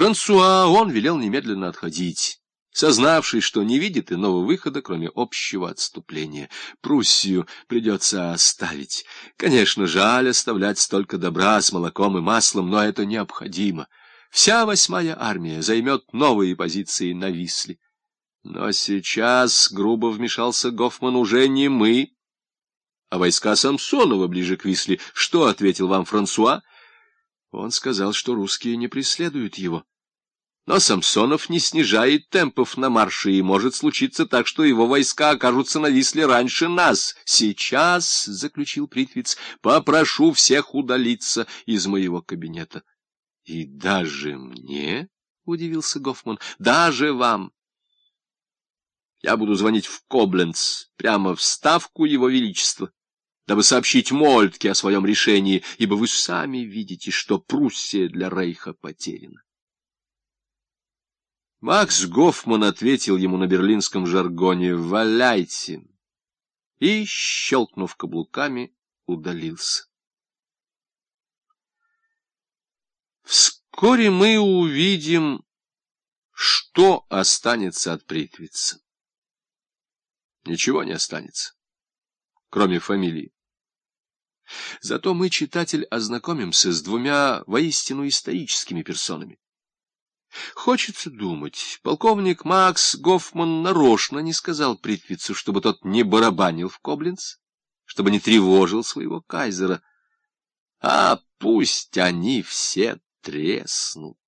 Франсуа он велел немедленно отходить, сознавшись, что не видит иного выхода, кроме общего отступления. Пруссию придется оставить. Конечно, жаль оставлять столько добра с молоком и маслом, но это необходимо. Вся восьмая армия займет новые позиции на Висле. Но сейчас, грубо вмешался Гофман, уже не мы, а войска Самсонова ближе к Висле. Что ответил вам Франсуа? Он сказал, что русские не преследуют его. Но Самсонов не снижает темпов на марше, и может случиться так, что его войска окажутся на Висле раньше нас. Сейчас, — заключил Притвиц, — попрошу всех удалиться из моего кабинета. — И даже мне? — удивился Гофман. — Даже вам. Я буду звонить в Кобленц, прямо в ставку его величества дабы сообщить Мольтке о своем решении, ибо вы сами видите, что Пруссия для Рейха потеряна. Макс Гофман ответил ему на берлинском жаргоне «Валяйте!» и, щелкнув каблуками, удалился. Вскоре мы увидим, что останется от Притвица. Ничего не останется, кроме фамилии. Зато мы, читатель, ознакомимся с двумя воистину историческими персонами. Хочется думать, полковник Макс Гофман нарочно не сказал Притвицу, чтобы тот не барабанил в Коблинц, чтобы не тревожил своего кайзера. А пусть они все треснут.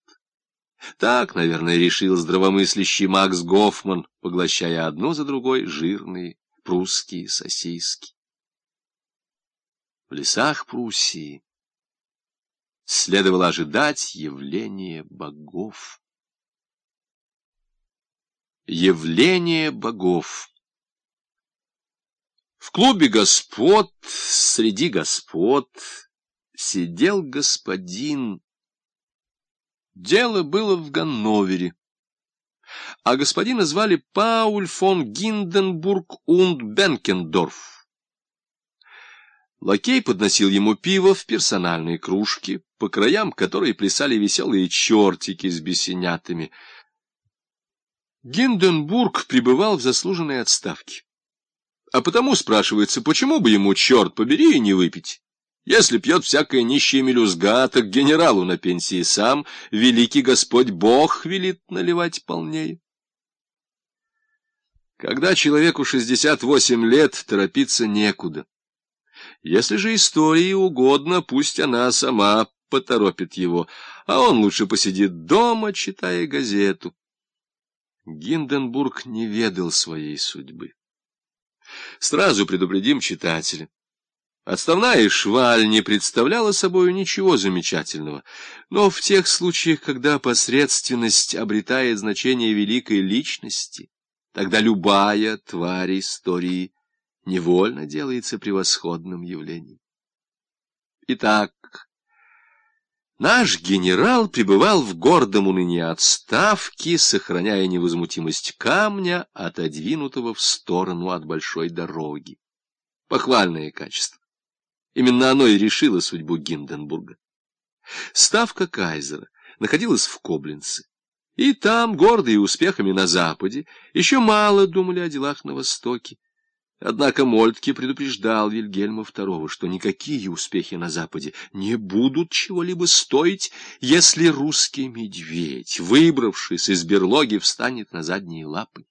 Так, наверное, решил здравомыслящий Макс Гофман, поглощая одну за другой жирные прусские сосиски в лесах Пруссии следовало ожидать явления богов. Явление богов В клубе господ, среди господ, сидел господин. Дело было в Ганновере, а господина звали Пауль фон Гинденбург und Бенкендорф. Лакей подносил ему пиво в персональные кружки, по краям которой плясали веселые чертики с бесенятами. Гинденбург пребывал в заслуженной отставке. А потому спрашивается, почему бы ему, черт побери, и не выпить? Если пьет всякая нищая мелюзга, так генералу на пенсии сам великий Господь Бог велит наливать полнее. Когда человеку 68 лет, торопиться некуда. Если же истории угодно, пусть она сама поторопит его, а он лучше посидит дома, читая газету. Гинденбург не ведал своей судьбы. Сразу предупредим читателя. Отставная шваль не представляла собой ничего замечательного, но в тех случаях, когда посредственность обретает значение великой личности, тогда любая тварь истории невольно делается превосходным явлением. Итак, наш генерал пребывал в гордом унынии отставки, сохраняя невозмутимость камня, отодвинутого в сторону от большой дороги. Похвальное качество. Именно оно и решило судьбу Гинденбурга. Ставка кайзера находилась в Коблинце. И там, гордые успехами на Западе, еще мало думали о делах на Востоке. Однако Мольтке предупреждал Вильгельма II, что никакие успехи на Западе не будут чего-либо стоить, если русский медведь, выбравшись из берлоги, встанет на задние лапы.